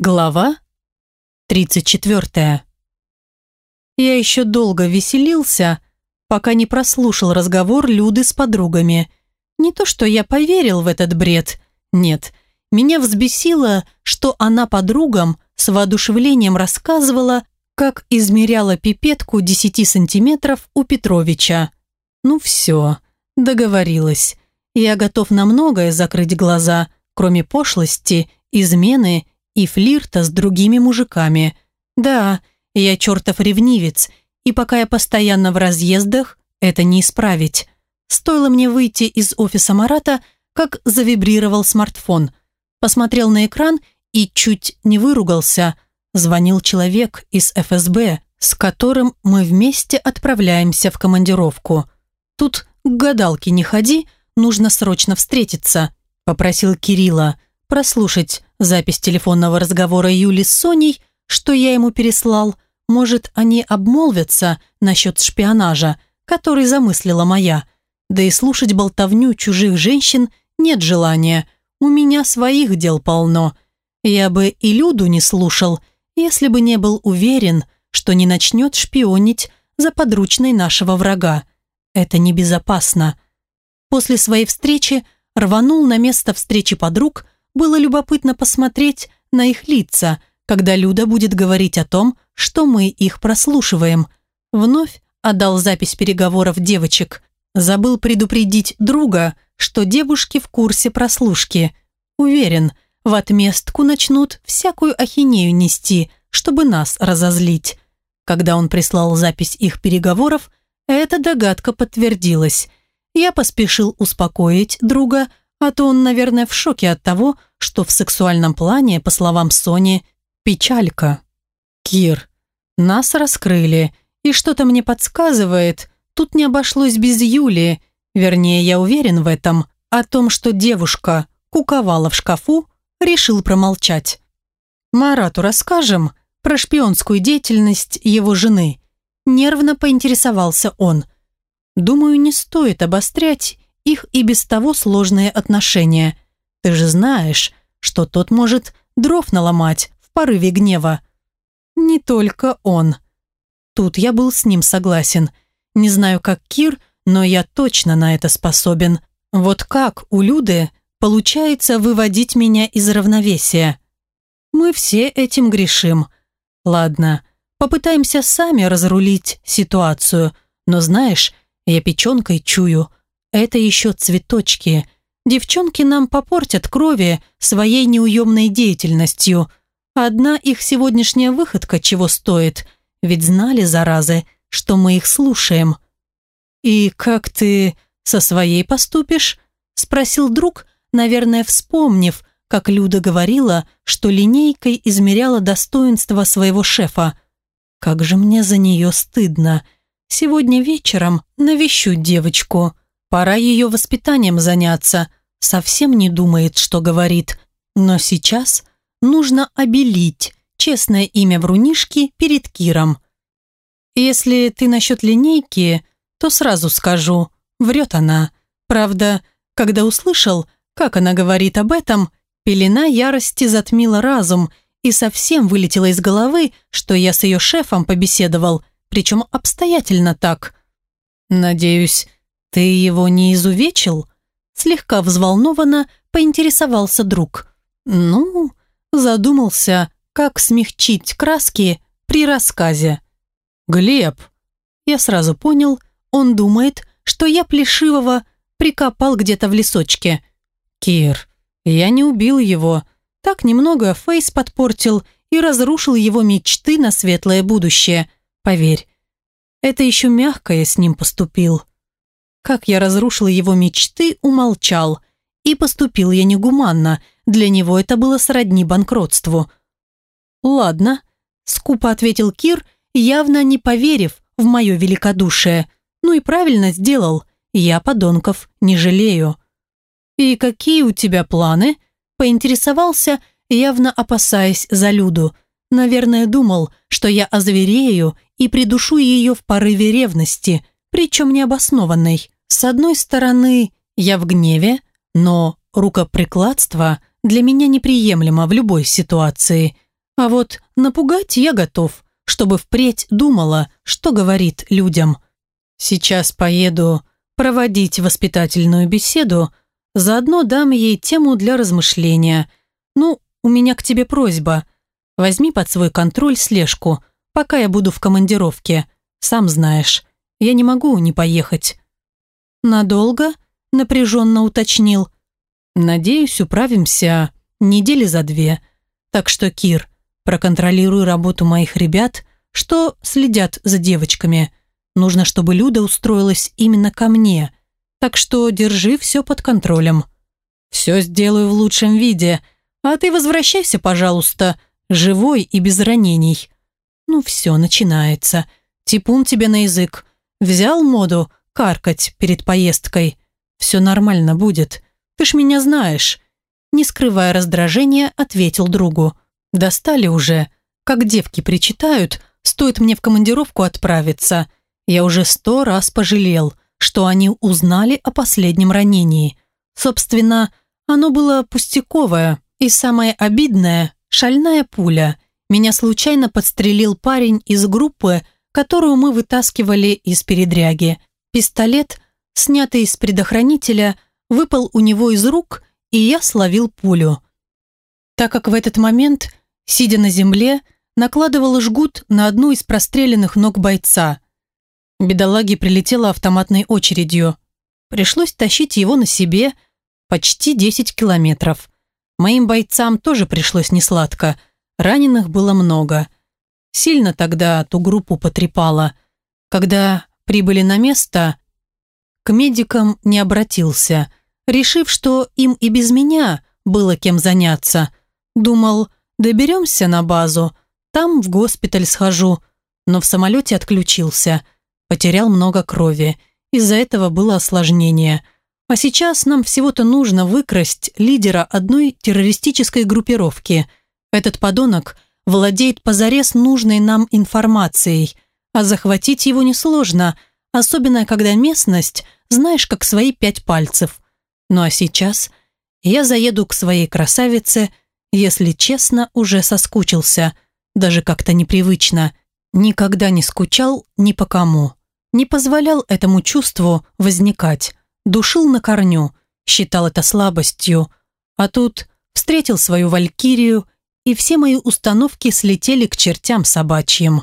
Глава 34. Я еще долго веселился, пока не прослушал разговор Люды с подругами. Не то, что я поверил в этот бред. Нет, меня взбесило, что она подругам с воодушевлением рассказывала, как измеряла пипетку 10 сантиметров у Петровича. Ну все, договорилась. Я готов на многое закрыть глаза, кроме пошлости, измены и флирта с другими мужиками. Да, я чертов ревнивец, и пока я постоянно в разъездах, это не исправить. Стоило мне выйти из офиса Марата, как завибрировал смартфон. Посмотрел на экран и чуть не выругался. Звонил человек из ФСБ, с которым мы вместе отправляемся в командировку. Тут к гадалке не ходи, нужно срочно встретиться, попросил Кирилла прослушать запись телефонного разговора Юли с Соней, что я ему переслал. Может, они обмолвятся насчет шпионажа, который замыслила моя. Да и слушать болтовню чужих женщин нет желания. У меня своих дел полно. Я бы и Люду не слушал, если бы не был уверен, что не начнет шпионить за подручной нашего врага. Это небезопасно. После своей встречи рванул на место встречи подруг – было любопытно посмотреть на их лица, когда Люда будет говорить о том, что мы их прослушиваем. Вновь отдал запись переговоров девочек. Забыл предупредить друга, что девушки в курсе прослушки. Уверен, в отместку начнут всякую ахинею нести, чтобы нас разозлить. Когда он прислал запись их переговоров, эта догадка подтвердилась. Я поспешил успокоить друга, а то он, наверное, в шоке от того, что в сексуальном плане, по словам Сони, печалька. Кир, нас раскрыли, и что-то мне подсказывает, тут не обошлось без Юли, вернее, я уверен в этом, о том, что девушка куковала в шкафу, решил промолчать. Марату расскажем про шпионскую деятельность его жены. Нервно поинтересовался он. Думаю, не стоит обострять их и без того сложные отношения. Ты же знаешь, что тот может дров наломать в порыве гнева. Не только он. Тут я был с ним согласен. Не знаю, как Кир, но я точно на это способен. Вот как у Люды получается выводить меня из равновесия? Мы все этим грешим. Ладно, попытаемся сами разрулить ситуацию, но знаешь, я печенкой чую – это еще цветочки. Девчонки нам попортят крови своей неуемной деятельностью. Одна их сегодняшняя выходка чего стоит, ведь знали, заразы, что мы их слушаем. «И как ты со своей поступишь?» – спросил друг, наверное, вспомнив, как Люда говорила, что линейкой измеряла достоинство своего шефа. «Как же мне за нее стыдно. Сегодня вечером навещу девочку». Пора ее воспитанием заняться. Совсем не думает, что говорит. Но сейчас нужно обелить честное имя врунишки перед Киром. Если ты насчет линейки, то сразу скажу, врет она. Правда, когда услышал, как она говорит об этом, пелена ярости затмила разум и совсем вылетела из головы, что я с ее шефом побеседовал, причем обстоятельно так. Надеюсь, «Ты его не изувечил?» Слегка взволнованно поинтересовался друг. «Ну...» Задумался, как смягчить краски при рассказе. «Глеб!» Я сразу понял, он думает, что я плешивого прикопал где-то в лесочке. «Кир, я не убил его. Так немного Фейс подпортил и разрушил его мечты на светлое будущее. Поверь, это еще мягко я с ним поступил». Как я разрушил его мечты, умолчал. И поступил я негуманно, для него это было сродни банкротству. «Ладно», – скупо ответил Кир, явно не поверив в мое великодушие. «Ну и правильно сделал, я подонков не жалею». «И какие у тебя планы?» – поинтересовался, явно опасаясь за Люду. Наверное, думал, что я озверею и придушу ее в порыве ревности – причем необоснованной. С одной стороны, я в гневе, но рукоприкладство для меня неприемлемо в любой ситуации. А вот напугать я готов, чтобы впредь думала, что говорит людям. Сейчас поеду проводить воспитательную беседу, заодно дам ей тему для размышления. Ну, у меня к тебе просьба. Возьми под свой контроль слежку, пока я буду в командировке. Сам знаешь, я не могу не поехать». «Надолго?» – напряженно уточнил. «Надеюсь, управимся недели за две. Так что, Кир, проконтролируй работу моих ребят, что следят за девочками. Нужно, чтобы Люда устроилась именно ко мне. Так что держи все под контролем. Все сделаю в лучшем виде. А ты возвращайся, пожалуйста, живой и без ранений. Ну все, начинается. Типун тебе на язык. Взял моду каркать перед поездкой. Все нормально будет. Ты ж меня знаешь. Не скрывая раздражения, ответил другу. Достали уже. Как девки причитают, стоит мне в командировку отправиться. Я уже сто раз пожалел, что они узнали о последнем ранении. Собственно, оно было пустяковое. И самое обидное – шальная пуля. Меня случайно подстрелил парень из группы, которую мы вытаскивали из передряги. Пистолет, снятый из предохранителя, выпал у него из рук, и я словил пулю. Так как в этот момент, сидя на земле, накладывал жгут на одну из простреленных ног бойца. Бедолаге прилетела автоматной очередью. Пришлось тащить его на себе почти 10 километров. Моим бойцам тоже пришлось несладко. Раненых было много. Сильно тогда ту группу потрепало. Когда прибыли на место, к медикам не обратился, решив, что им и без меня было кем заняться. Думал, доберемся на базу, там в госпиталь схожу, но в самолете отключился, потерял много крови, из-за этого было осложнение – а сейчас нам всего-то нужно выкрасть лидера одной террористической группировки. Этот подонок владеет позарез нужной нам информацией, а захватить его несложно, особенно когда местность знаешь как свои пять пальцев. Ну а сейчас я заеду к своей красавице, если честно, уже соскучился, даже как-то непривычно. Никогда не скучал ни по кому. Не позволял этому чувству возникать душил на корню, считал это слабостью. А тут встретил свою валькирию, и все мои установки слетели к чертям собачьим.